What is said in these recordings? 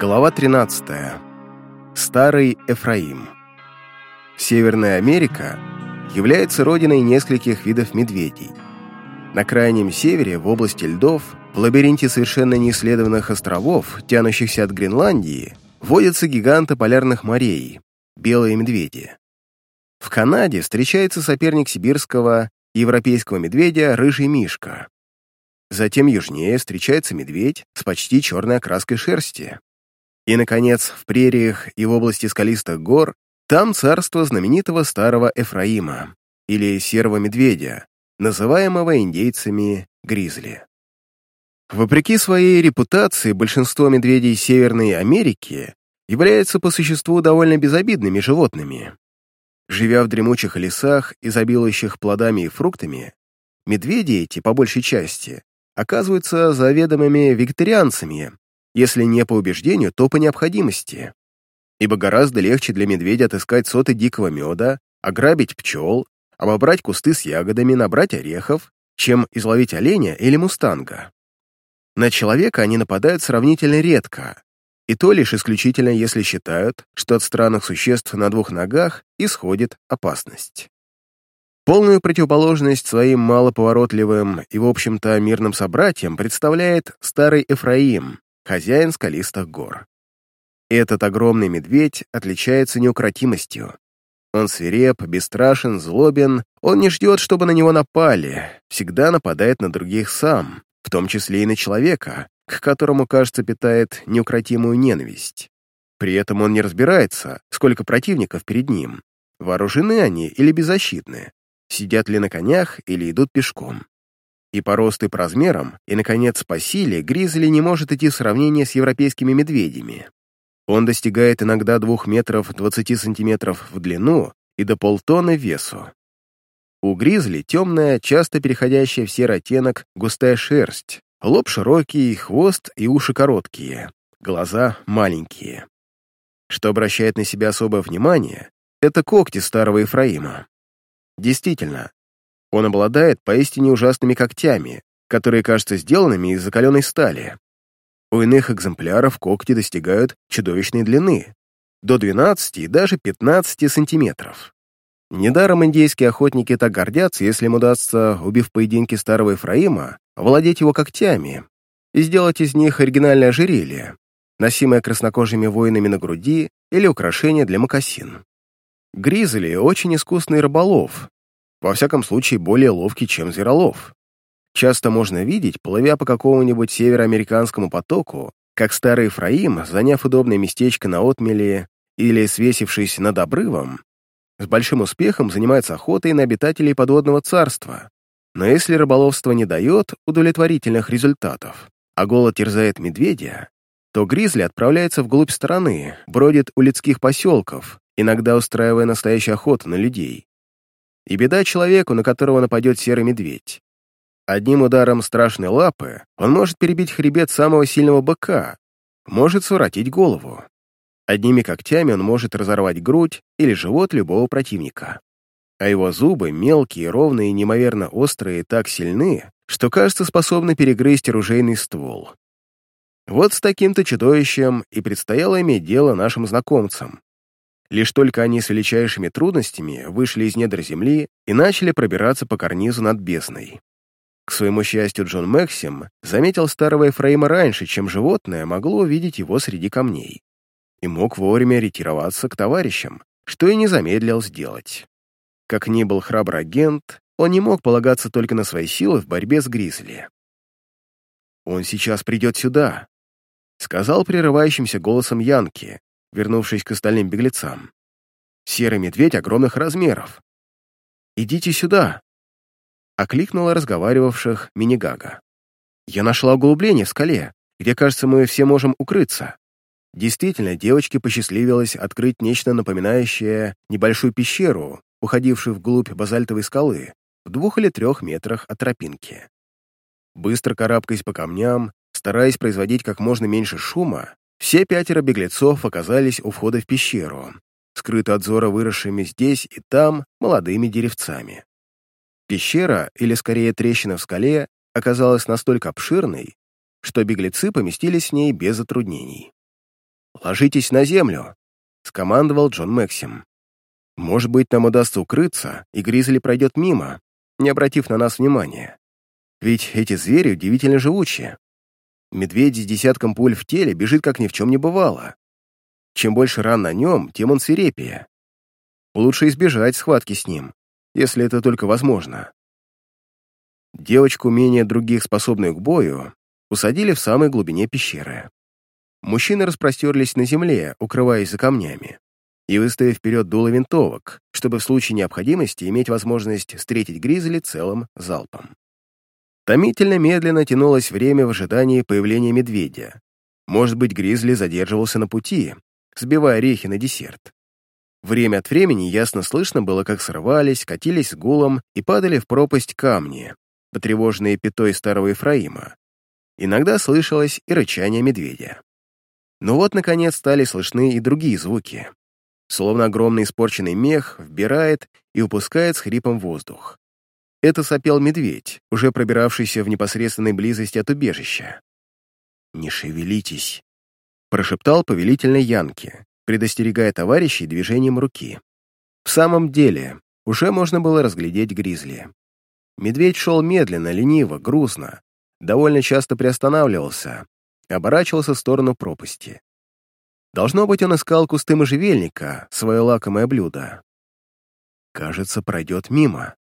Глава 13. Старый Эфраим. Северная Америка является родиной нескольких видов медведей. На крайнем севере, в области льдов, в лабиринте совершенно неисследованных островов, тянущихся от Гренландии, водятся гиганты полярных морей – белые медведи. В Канаде встречается соперник сибирского европейского медведя – рыжий мишка. Затем южнее встречается медведь с почти черной окраской шерсти. И, наконец, в прериях и в области скалистых гор там царство знаменитого старого Эфраима, или серого медведя, называемого индейцами гризли. Вопреки своей репутации, большинство медведей Северной Америки являются по существу довольно безобидными животными. Живя в дремучих лесах, изобилующих плодами и фруктами, медведи эти, по большей части, оказываются заведомыми вегетарианцами, если не по убеждению, то по необходимости. Ибо гораздо легче для медведя отыскать соты дикого меда, ограбить пчел, обобрать кусты с ягодами, набрать орехов, чем изловить оленя или мустанга. На человека они нападают сравнительно редко, и то лишь исключительно, если считают, что от странных существ на двух ногах исходит опасность. Полную противоположность своим малоповоротливым и, в общем-то, мирным собратьям представляет старый Эфраим, хозяин скалистых гор. Этот огромный медведь отличается неукротимостью. Он свиреп, бесстрашен, злобен, он не ждет, чтобы на него напали, всегда нападает на других сам, в том числе и на человека, к которому, кажется, питает неукротимую ненависть. При этом он не разбирается, сколько противников перед ним, вооружены они или беззащитны, сидят ли на конях или идут пешком. И по росту и по размерам, и, наконец, по силе, гризли не может идти сравнение с европейскими медведями. Он достигает иногда 2 метров 20 сантиметров в длину и до полтонны весу. У гризли темная, часто переходящая в серый оттенок, густая шерсть, лоб широкий, хвост и уши короткие, глаза маленькие. Что обращает на себя особое внимание, это когти старого Ефраима. Действительно, он обладает поистине ужасными когтями, которые кажутся сделанными из закаленной стали. У иных экземпляров когти достигают чудовищной длины, до 12 и даже 15 сантиметров. Недаром индейские охотники так гордятся, если им удастся, убив в поединке старого Ефраима, владеть его когтями и сделать из них оригинальное ожерелье, носимое краснокожими воинами на груди или украшение для мокасин. Гризли — очень искусный рыболов, во всяком случае более ловкий, чем зверолов. Часто можно видеть, плывя по какому-нибудь североамериканскому потоку, как старый Ефраим, заняв удобное местечко на отмеле или свесившись над обрывом, с большим успехом занимается охотой на обитателей подводного царства. Но если рыболовство не дает удовлетворительных результатов, а голод терзает медведя, то гризли отправляется вглубь страны, бродит у людских поселков, иногда устраивая настоящую охоту на людей. И беда человеку, на которого нападет серый медведь. Одним ударом страшной лапы он может перебить хребет самого сильного быка, может своротить голову. Одними когтями он может разорвать грудь или живот любого противника. А его зубы, мелкие, ровные и неимоверно острые, так сильны, что, кажется, способны перегрызть оружейный ствол. Вот с таким-то чудовищем и предстояло иметь дело нашим знакомцам, Лишь только они с величайшими трудностями вышли из недр земли и начали пробираться по карнизу над бездной. К своему счастью, Джон Максим заметил старого Ефраима раньше, чем животное могло увидеть его среди камней, и мог вовремя ретироваться к товарищам, что и не замедлил сделать. Как ни был храбрый агент, он не мог полагаться только на свои силы в борьбе с Гризли. «Он сейчас придет сюда», — сказал прерывающимся голосом Янки, вернувшись к остальным беглецам. «Серый медведь огромных размеров. Идите сюда!» Окликнула разговаривавших Минигага. «Я нашла углубление в скале, где, кажется, мы все можем укрыться». Действительно, девочке посчастливилось открыть нечто напоминающее небольшую пещеру, уходившую вглубь базальтовой скалы, в двух или трех метрах от тропинки. Быстро карабкаясь по камням, стараясь производить как можно меньше шума, все пятеро беглецов оказались у входа в пещеру, скрыты от зора выросшими здесь и там молодыми деревцами. Пещера, или скорее трещина в скале, оказалась настолько обширной, что беглецы поместились в ней без затруднений. «Ложитесь на землю», — скомандовал Джон Максим. «Может быть, нам удастся укрыться, и Гризли пройдет мимо, не обратив на нас внимания. Ведь эти звери удивительно живучие. Медведь с десятком пуль в теле бежит, как ни в чем не бывало. Чем больше ран на нем, тем он свирепее. Лучше избежать схватки с ним, если это только возможно. Девочку, менее других способную к бою, усадили в самой глубине пещеры. Мужчины распростерлись на земле, укрываясь за камнями, и выставив вперед дуло винтовок, чтобы в случае необходимости иметь возможность встретить гризли целым залпом. Томительно медленно тянулось время в ожидании появления медведя. Может быть, гризли задерживался на пути, сбивая орехи на десерт. Время от времени ясно слышно было, как срывались, катились гулом и падали в пропасть камни, потревоженные пятой старого Ефраима. Иногда слышалось и рычание медведя. Но вот, наконец, стали слышны и другие звуки. Словно огромный испорченный мех вбирает и упускает с хрипом воздух. Это сопел медведь, уже пробиравшийся в непосредственной близости от убежища. «Не шевелитесь», — прошептал повелительный Янки, предостерегая товарищей движением руки. В самом деле, уже можно было разглядеть гризли. Медведь шел медленно, лениво, грустно, довольно часто приостанавливался, оборачивался в сторону пропасти. Должно быть, он искал кусты можжевельника, свое лакомое блюдо. «Кажется, пройдет мимо», —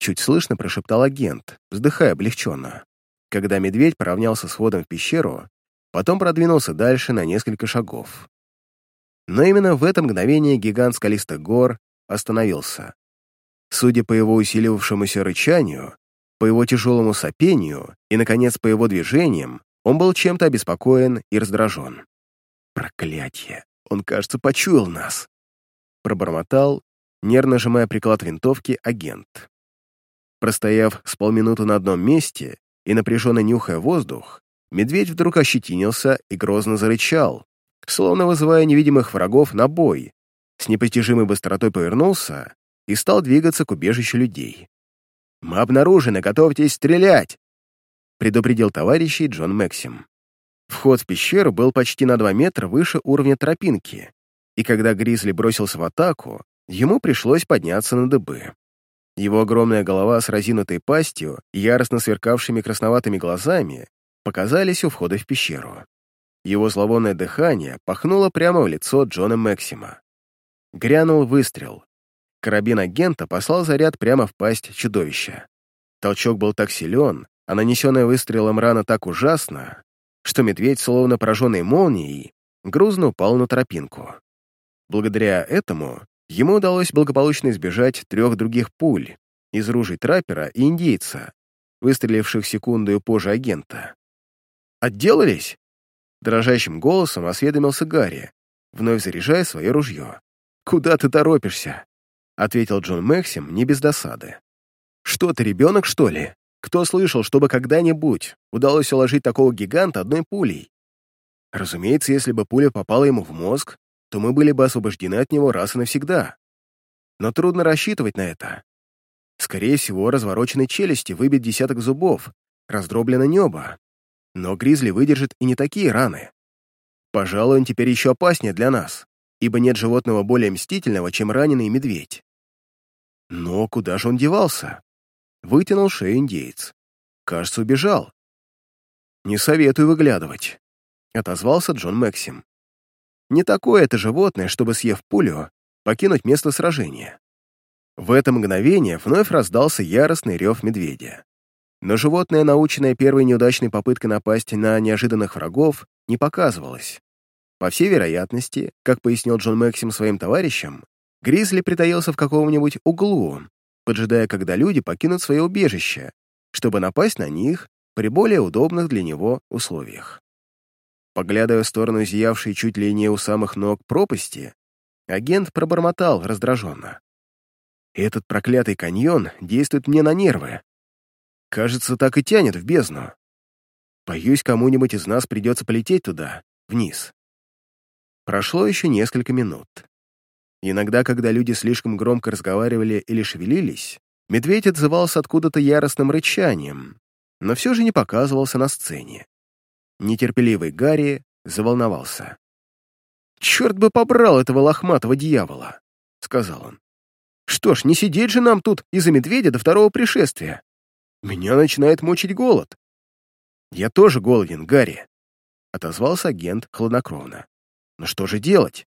чуть слышно прошептал агент, вздыхая облегченно. Когда медведь поравнялся с входом в пещеру, потом продвинулся дальше на несколько шагов. Но именно в это мгновение гигант скалистых гор остановился. Судя по его усиливавшемуся рычанию, по его тяжелому сопению и, наконец, по его движениям, он был чем-то обеспокоен и раздражен. «Проклятье! Он, кажется, почуял нас!» Пробормотал, нервно сжимая приклад винтовки, агент. Простояв с полминуты на одном месте и напряженно нюхая воздух, медведь вдруг ощетинился и грозно зарычал, словно вызывая невидимых врагов на бой, с непостижимой быстротой повернулся и стал двигаться к убежищу людей. «Мы обнаружены, готовьтесь стрелять!» предупредил товарищей Джон Максим. Вход в пещеру был почти на два метра выше уровня тропинки, и когда Гризли бросился в атаку, ему пришлось подняться на дыбы. Его огромная голова с разинутой пастью и яростно сверкавшими красноватыми глазами показались у входа в пещеру. Его зловонное дыхание пахнуло прямо в лицо Джона Максима. Грянул выстрел. Карабин агента послал заряд прямо в пасть чудовища. Толчок был так силен, а нанесенная выстрелом рана так ужасно, что медведь, словно пораженный молнией, грузно упал на тропинку. Благодаря этому ему удалось благополучно избежать трех других пуль из ружей траппера и индейца, выстреливших секунду позже агента. «Отделались?» Дрожащим голосом осведомился Гарри, вновь заряжая свое ружье. «Куда ты торопишься?» ответил Джон Максим не без досады. «Что ты, ребенок, что ли? Кто слышал, чтобы когда-нибудь удалось уложить такого гиганта одной пулей? Разумеется, если бы пуля попала ему в мозг, то мы были бы освобождены от него раз и навсегда. Но трудно рассчитывать на это. Скорее всего, развороченной челюсти выбит десяток зубов, раздроблено небо. Но Гризли выдержит и не такие раны. Пожалуй, он теперь еще опаснее для нас, ибо нет животного более мстительного, чем раненый медведь. Но куда же он девался? Вытянул шею индеец. Кажется, убежал. «Не советую выглядывать», — отозвался Джон Максим. «Не такое это животное, чтобы, съев пулю, покинуть место сражения». В это мгновение вновь раздался яростный рев медведя. Но животное, наученное первой неудачной попыткой напасть на неожиданных врагов, не показывалось. По всей вероятности, как пояснил Джон Максим своим товарищам, Гризли притаился в каком-нибудь углу, поджидая, когда люди покинут свое убежище, чтобы напасть на них при более удобных для него условиях. Поглядывая в сторону зиявшей чуть ли не у самых ног пропасти, агент пробормотал раздраженно. «Этот проклятый каньон действует мне на нервы. Кажется, так и тянет в бездну. Боюсь, кому-нибудь из нас придется полететь туда, вниз». Прошло еще несколько минут. Иногда, когда люди слишком громко разговаривали или шевелились, медведь отзывался откуда-то яростным рычанием, но все же не показывался на сцене. Нетерпеливый Гарри заволновался. «Черт бы побрал этого лохматого дьявола!» — сказал он. «Что ж, не сидеть же нам тут из-за медведя до второго пришествия. Меня начинает мучить голод». «Я тоже голоден, Гарри», — отозвался агент хладнокровно. «Но что же делать?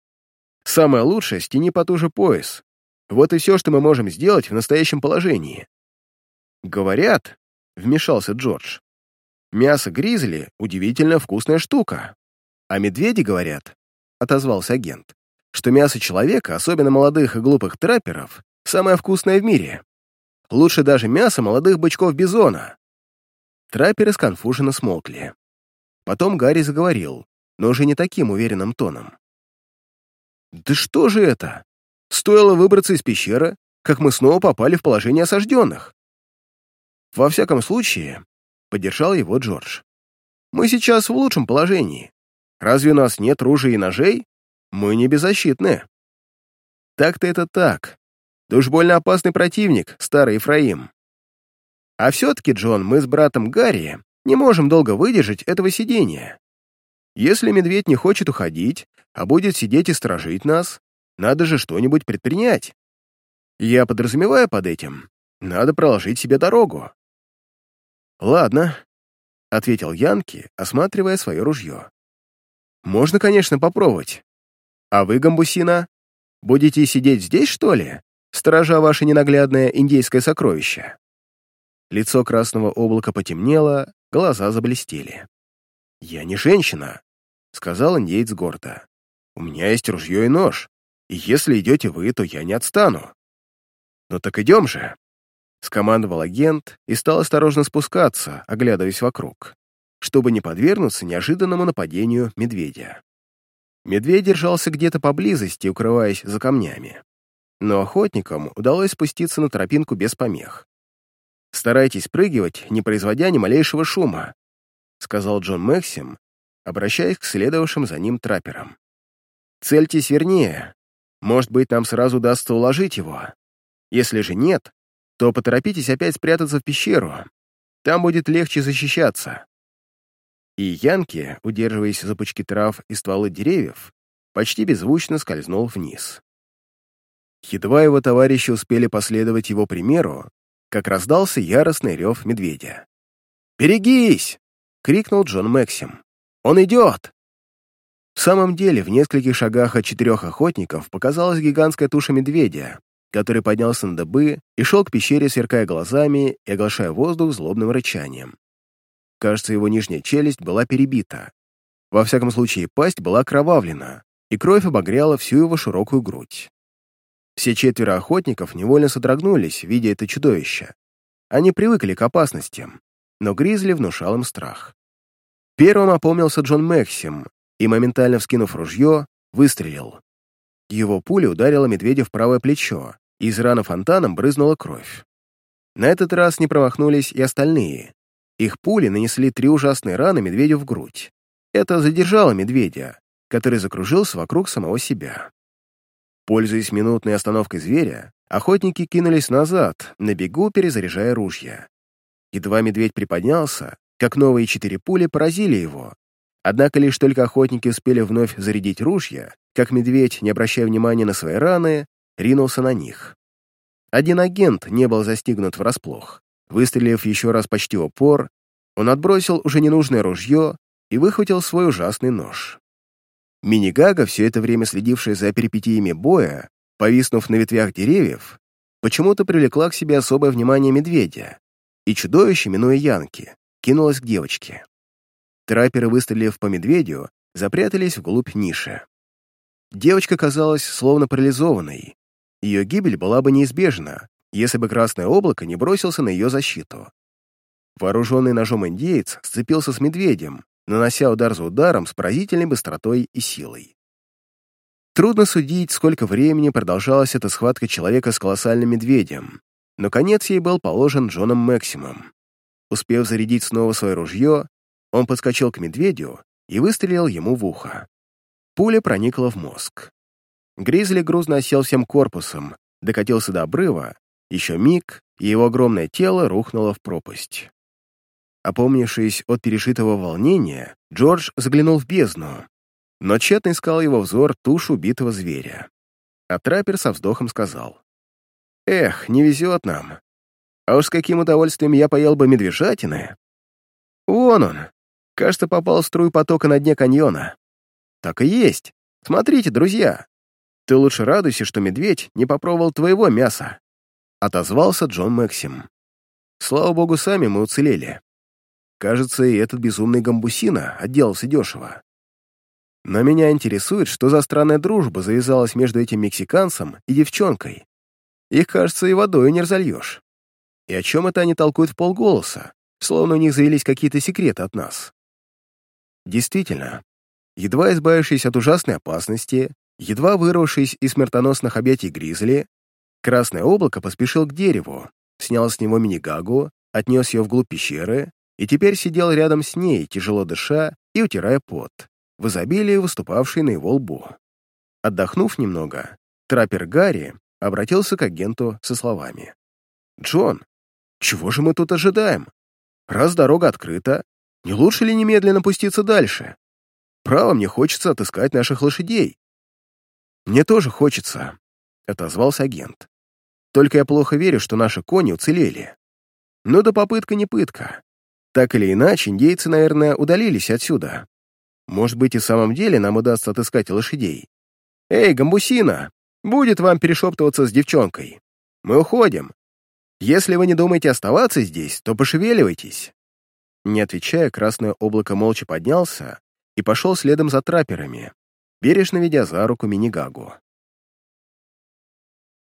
Самое лучшее — стяни потуже пояс. Вот и все, что мы можем сделать в настоящем положении». «Говорят», — вмешался Джордж, «мясо гризли — удивительно вкусная штука. А медведи говорят, — отозвался агент, что мясо человека, особенно молодых и глупых трапперов, самое вкусное в мире. Лучше даже мясо молодых бычков бизона. Трапперы сконфуженно смолкли. Потом Гарри заговорил, но уже не таким уверенным тоном. «Да что же это? Стоило выбраться из пещеры, как мы снова попали в положение осажденных. Во всяком случае, поддержал его Джордж. Мы сейчас в лучшем положении. Разве у нас нет ружей и ножей? Мы не беззащитны. Так-то это так. Да уж больно опасный противник, старый Ефраим. А все-таки, Джон, мы с братом Гарри не можем долго выдержать этого сидения. Если медведь не хочет уходить, а будет сидеть и сторожить нас, надо же что-нибудь предпринять. Я подразумеваю под этим, надо проложить себе дорогу. «Ладно», — ответил Янки, осматривая свое ружье. «Можно, конечно, попробовать. А вы, Гамбусина, будете сидеть здесь, что ли, сторожа ваше ненаглядное индейское сокровище?» Лицо красного облака потемнело, глаза заблестели. «Я не женщина», — сказал индейец гордо. «У меня есть ружье и нож, и если идете вы, то я не отстану». «Ну так идем же», Скомандовал агент и стал осторожно спускаться, оглядываясь вокруг, чтобы не подвергнуться неожиданному нападению медведя. Медведь держался где-то поблизости, укрываясь за камнями. Но охотникам удалось спуститься на тропинку без помех. «Старайтесь прыгивать, не производя ни малейшего шума», сказал Джон Максим, обращаясь к следовавшим за ним трапперам. «Цельтесь вернее. Может быть, нам сразу удастся уложить его. Если же нет, то поторопитесь опять спрятаться в пещеру. Там будет легче защищаться. И Янки, удерживаясь за пучки трав и стволы деревьев, почти беззвучно скользнул вниз. Едва его товарищи успели последовать его примеру, как раздался яростный рев медведя. «Берегись!» — крикнул Джон Максим. «Он идет!» В самом деле, в нескольких шагах от четырех охотников показалась гигантская туша медведя, который поднялся на дыбы и шел к пещере, сверкая глазами и оглашая воздух злобным рычанием. Кажется, его нижняя челюсть была перебита. Во всяком случае, пасть была кровавлена, и кровь обогряла всю его широкую грудь. Все четверо охотников невольно содрогнулись, видя это чудовище. Они привыкли к опасностям, но Гризли внушал им страх. Первым опомнился Джон Максим и, моментально вскинув ружье, выстрелил. Его пуля ударила медведя в правое плечо, из раны фонтаном брызнула кровь. На этот раз не промахнулись и остальные. Их пули нанесли три ужасные раны медведю в грудь. Это задержало медведя, который закружился вокруг самого себя. Пользуясь минутной остановкой зверя, охотники кинулись назад, на бегу перезаряжая ружья. Едва медведь приподнялся, как новые четыре пули поразили его. Однако лишь только охотники успели вновь зарядить ружья, как медведь, не обращая внимания на свои раны, ринулся на них. Один агент не был застигнут врасплох. Выстрелив еще раз почти упор, он отбросил уже ненужное ружье и выхватил свой ужасный нож. Мини-гага, все это время следившая за перипетиями боя, повиснув на ветвях деревьев, почему-то привлекла к себе особое внимание медведя, и чудовище, минуя Янки, кинулось к девочке. Трапперы, выстрелив по медведю, запрятались вглубь ниши. Девочка казалась словно парализованной. Ее гибель была бы неизбежна, если бы красное облако не бросился на ее защиту. Вооруженный ножом индеец сцепился с медведем, нанося удар за ударом с поразительной быстротой и силой. Трудно судить, сколько времени продолжалась эта схватка человека с колоссальным медведем, но конец ей был положен Джоном Максимом. Успев зарядить снова свое ружье, он подскочил к медведю и выстрелил ему в ухо. Пуля проникла в мозг. Гризли грузно осел всем корпусом, докатился до обрыва, еще миг, и его огромное тело рухнуло в пропасть. Опомнившись от перешитого волнения, Джордж заглянул в бездну, но тщетно искал его взор тушу убитого зверя. А траппер со вздохом сказал. «Эх, не везет нам. А уж с каким удовольствием я поел бы медвежатины. Вон он. Кажется, попал в струю потока на дне каньона. Так и есть. Смотрите, друзья. Ты лучше радуйся, что медведь не попробовал твоего мяса. Отозвался Джон Максим. Слава богу, сами мы уцелели. Кажется, и этот безумный гамбусина отделался дешево. Но меня интересует, что за странная дружба завязалась между этим мексиканцем и девчонкой. Их, кажется, и водой не разольешь. И о чем это они толкуют в полголоса, словно у них завелись какие-то секреты от нас? Действительно, едва избавившись от ужасной опасности, едва вырвавшись из смертоносных объятий гризли, Красное облако поспешил к дереву, снял с него мини-гагу, отнес ее вглубь пещеры и теперь сидел рядом с ней, тяжело дыша и утирая пот, в изобилии выступавший на его лбу. Отдохнув немного, траппер Гарри обратился к агенту со словами. «Джон, чего же мы тут ожидаем? Раз дорога открыта, не лучше ли немедленно пуститься дальше? Право, мне хочется отыскать наших лошадей». «Мне тоже хочется», — отозвался агент. «Только я плохо верю, что наши кони уцелели. Но да попытка не пытка. Так или иначе, индейцы, наверное, удалились отсюда. Может быть, и в самом деле нам удастся отыскать лошадей. Эй, гамбусина, будет вам перешептываться с девчонкой. Мы уходим. Если вы не думаете оставаться здесь, то пошевеливайтесь». Не отвечая, красное облако молча поднялся и пошел следом за трапперами, бережно ведя за руку Минигагу.